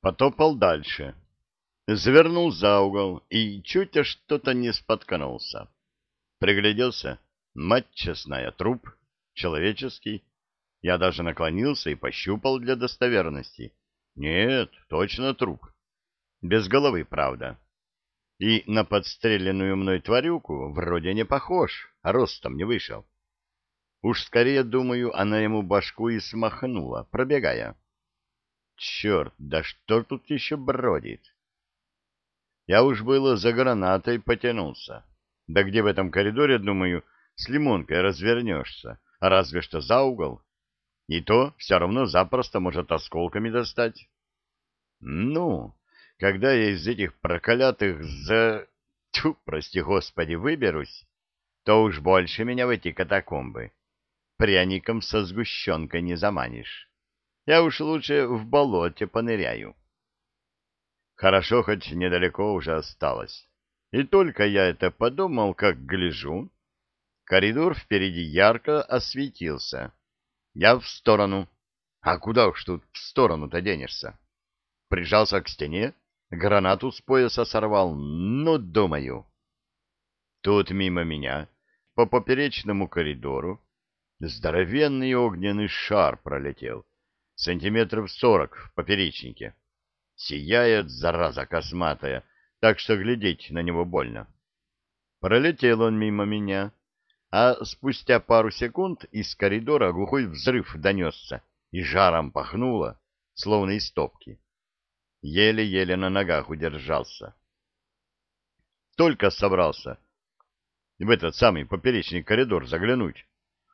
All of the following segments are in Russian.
Потопал дальше. Завернул за угол и чуть что-то не споткнулся. Пригляделся. Мать честная, труп. Человеческий. Я даже наклонился и пощупал для достоверности. Нет, точно труп. Без головы, правда. И на подстреленную мной тварюку вроде не похож, а ростом не вышел. Уж скорее, думаю, она ему башку и смахнула, пробегая. Черт, да что тут еще бродит? Я уж было за гранатой потянулся. Да где в этом коридоре, думаю, с лимонкой развернешься, а разве что за угол. И то все равно запросто может осколками достать. Ну, когда я из этих проклятых за... Тьфу, прости господи, выберусь, то уж больше меня в эти катакомбы пряником со сгущенкой не заманишь. Я уж лучше в болоте поныряю. Хорошо, хоть недалеко уже осталось. И только я это подумал, как гляжу, коридор впереди ярко осветился. Я в сторону. А куда уж тут в сторону-то денешься? Прижался к стене, гранату с пояса сорвал, ну, думаю. Тут мимо меня, по поперечному коридору, здоровенный огненный шар пролетел, сантиметров сорок в поперечнике. Сияет, зараза косматая, так что глядеть на него больно. Пролетел он мимо меня, а спустя пару секунд из коридора глухой взрыв донесся и жаром пахнуло, словно из топки. Еле-еле на ногах удержался. Только собрался в этот самый поперечный коридор заглянуть,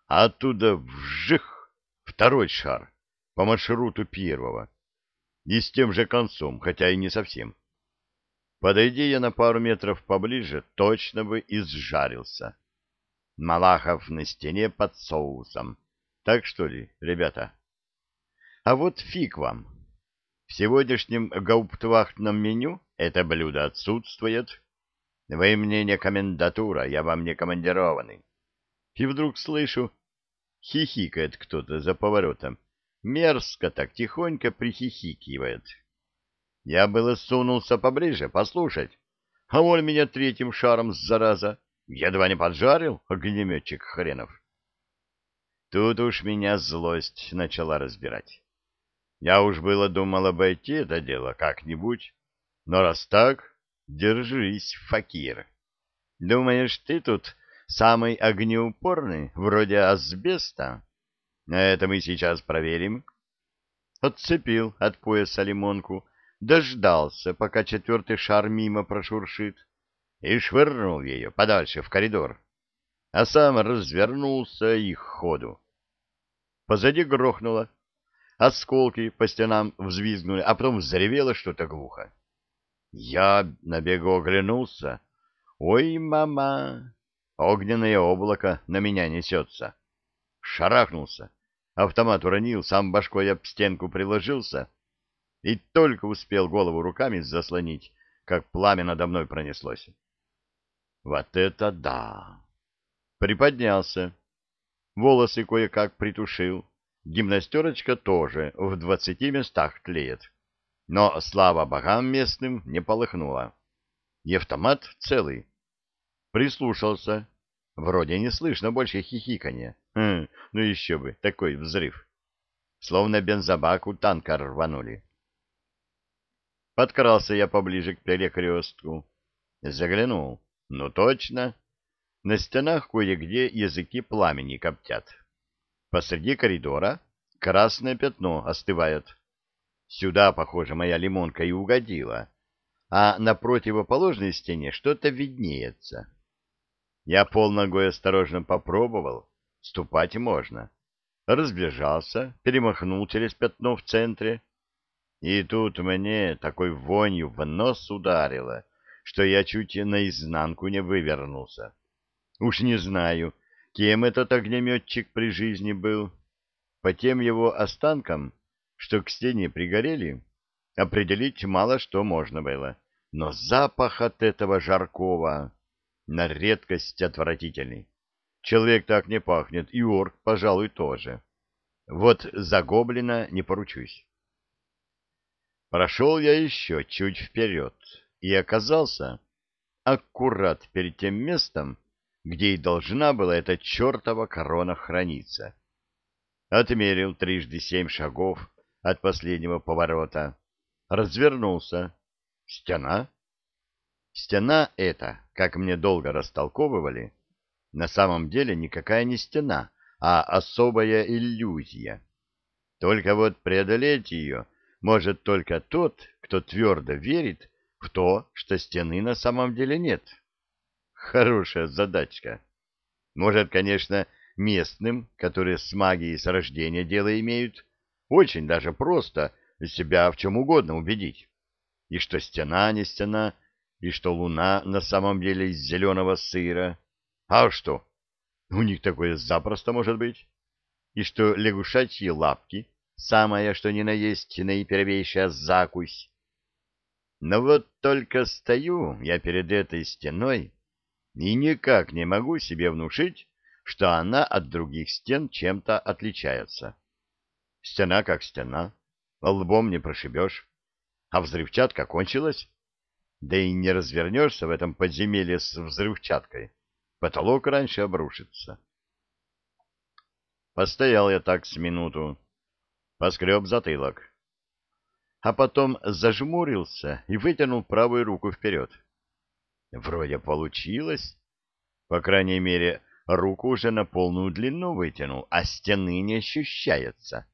а оттуда вжих второй шар по маршруту первого и с тем же концом, хотя и не совсем. Подойди я на пару метров поближе, точно бы изжарился. Малахов на стене под соусом. Так что ли, ребята? А вот фиг вам. В сегодняшнем гауптвахтном меню это блюдо отсутствует. Вы мне не комендатура, я вам не командированный. И вдруг слышу, хихикает кто-то за поворотом. Мерзко так тихонько прихихикивает. Я было сунулся поближе послушать, а он меня третьим шаром, зараза, едва не поджарил, огнеметчик хренов. Тут уж меня злость начала разбирать. Я уж было думал обойти это дело как-нибудь, но раз так, держись, факир. Думаешь, ты тут самый огнеупорный, вроде асбеста? Это мы сейчас проверим. Отцепил от пояса лимонку, дождался, пока четвертый шар мимо прошуршит, и швырнул ее подальше в коридор, а сам развернулся и ходу. Позади грохнуло, осколки по стенам взвизгнули, а потом взревело что-то глухо. Я на бегу оглянулся. Ой, мама! Огненное облако на меня несется. Шарахнулся. Автомат уронил, сам башкой об стенку приложился и только успел голову руками заслонить, как пламя надо мной пронеслось. Вот это да! Приподнялся. Волосы кое-как притушил. Гимнастерочка тоже в двадцати местах тлеет. Но, слава богам местным, не полыхнула. И автомат целый. Прислушался. Вроде не слышно больше хихиканья. Хм, ну еще бы, такой взрыв. Словно бензобак у танка рванули. Подкрался я поближе к перекрестку. Заглянул. Ну точно. На стенах кое-где языки пламени коптят. Посреди коридора красное пятно остывает. Сюда, похоже, моя лимонка и угодила. А на противоположной стене что-то виднеется. Я полногой осторожно попробовал. Ступать можно. Разбежался, перемахнул через пятно в центре. И тут мне такой вонью в нос ударило, что я чуть наизнанку не вывернулся. Уж не знаю, кем этот огнеметчик при жизни был. По тем его останкам, что к стене пригорели, определить мало что можно было. Но запах от этого жаркого на редкость отвратительный. Человек так не пахнет, и орк, пожалуй, тоже. Вот за гоблина не поручусь. Прошел я еще чуть вперед и оказался аккурат перед тем местом, где и должна была эта чертова корона храниться. Отмерил трижды семь шагов от последнего поворота, развернулся. Стена. Стена эта, как мне долго растолковывали, на самом деле никакая не стена, а особая иллюзия. Только вот преодолеть ее может только тот, кто твердо верит в то, что стены на самом деле нет. Хорошая задачка. Может, конечно, местным, которые с магией с рождения дело имеют, очень даже просто себя в чем угодно убедить. И что стена не стена, и что луна на самом деле из зеленого сыра. А что? У них такое запросто может быть. И что лягушачьи лапки — самое, что ни на есть наипервейшая закусь. Но вот только стою я перед этой стеной и никак не могу себе внушить, что она от других стен чем-то отличается. Стена как стена, лбом не прошибешь, а взрывчатка кончилась. Да и не развернешься в этом подземелье с взрывчаткой. Потолок раньше обрушится. Постоял я так с минуту, поскреб затылок, а потом зажмурился и вытянул правую руку вперед. Вроде получилось. По крайней мере, руку уже на полную длину вытянул, а стены не ощущается.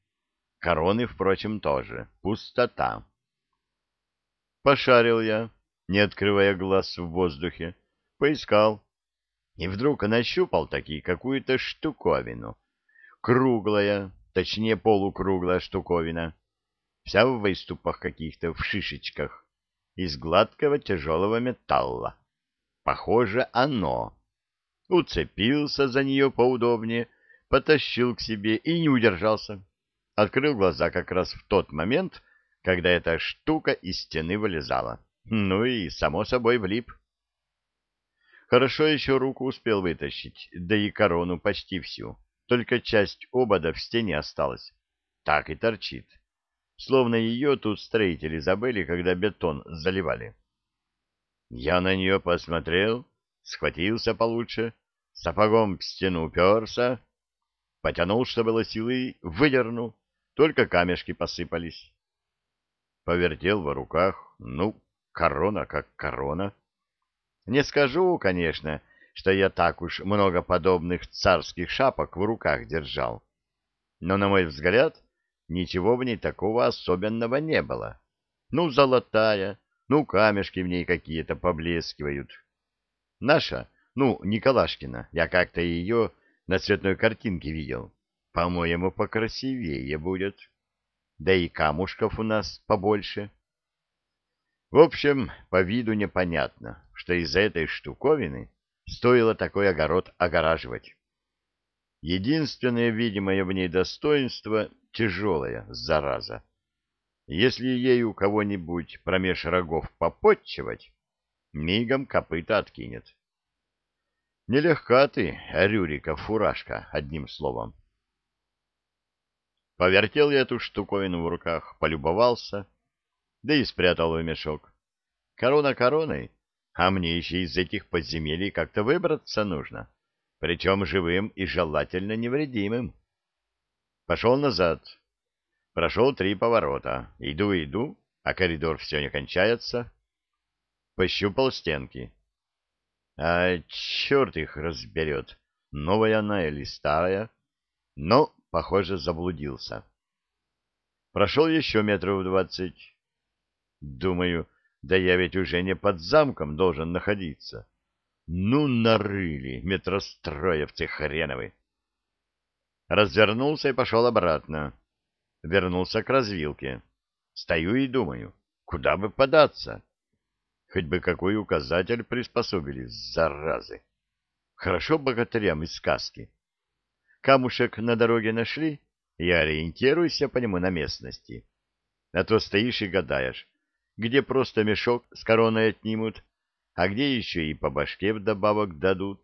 Короны, впрочем, тоже. Пустота. Пошарил я, не открывая глаз в воздухе, поискал. И вдруг нащупал таки какую-то штуковину. Круглая, точнее полукруглая штуковина вся в выступах каких-то, в шишечках, из гладкого тяжелого металла. Похоже, оно. Уцепился за нее поудобнее, потащил к себе и не удержался. Открыл глаза как раз в тот момент, когда эта штука из стены вылезала. Ну и, само собой, влип. Хорошо еще руку успел вытащить, да и корону почти всю. Только часть обода в стене осталась. Так и торчит словно ее тут строители забыли, когда бетон заливали. Я на нее посмотрел, схватился получше, сапогом в стену уперся, потянул, что было силы, выдернул, только камешки посыпались. Повертел в руках, ну, корона как корона. Не скажу, конечно, что я так уж много подобных царских шапок в руках держал, но, на мой взгляд, ничего в ней такого особенного не было. Ну, золотая, ну, камешки в ней какие-то поблескивают. Наша, ну, Николашкина, я как-то ее на цветной картинке видел. По-моему, покрасивее будет. Да и камушков у нас побольше. В общем, по виду непонятно, что из этой штуковины стоило такой огород огораживать. Единственное видимое в ней достоинство тяжелая, зараза. Если ею кого-нибудь промеж рогов попотчевать, мигом копыта откинет. Нелегка ты, Рюрика, фуражка, одним словом. Повертел я эту штуковину в руках, полюбовался, да и спрятал в мешок. Корона короной, а мне еще из этих подземелий как-то выбраться нужно, причем живым и желательно невредимым. Пошел назад. Прошел три поворота. Иду, иду, а коридор все не кончается. Пощупал стенки. А черт их разберет, новая она или старая. Но, похоже, заблудился. Прошел еще метров двадцать. Думаю, да я ведь уже не под замком должен находиться. Ну, нарыли метростроевцы хреновы развернулся и пошел обратно. Вернулся к развилке. Стою и думаю, куда бы податься? Хоть бы какой указатель приспособили, заразы. Хорошо богатырям из сказки. Камушек на дороге нашли, и ориентируйся по нему на местности. А то стоишь и гадаешь, где просто мешок с короной отнимут, а где еще и по башке вдобавок дадут.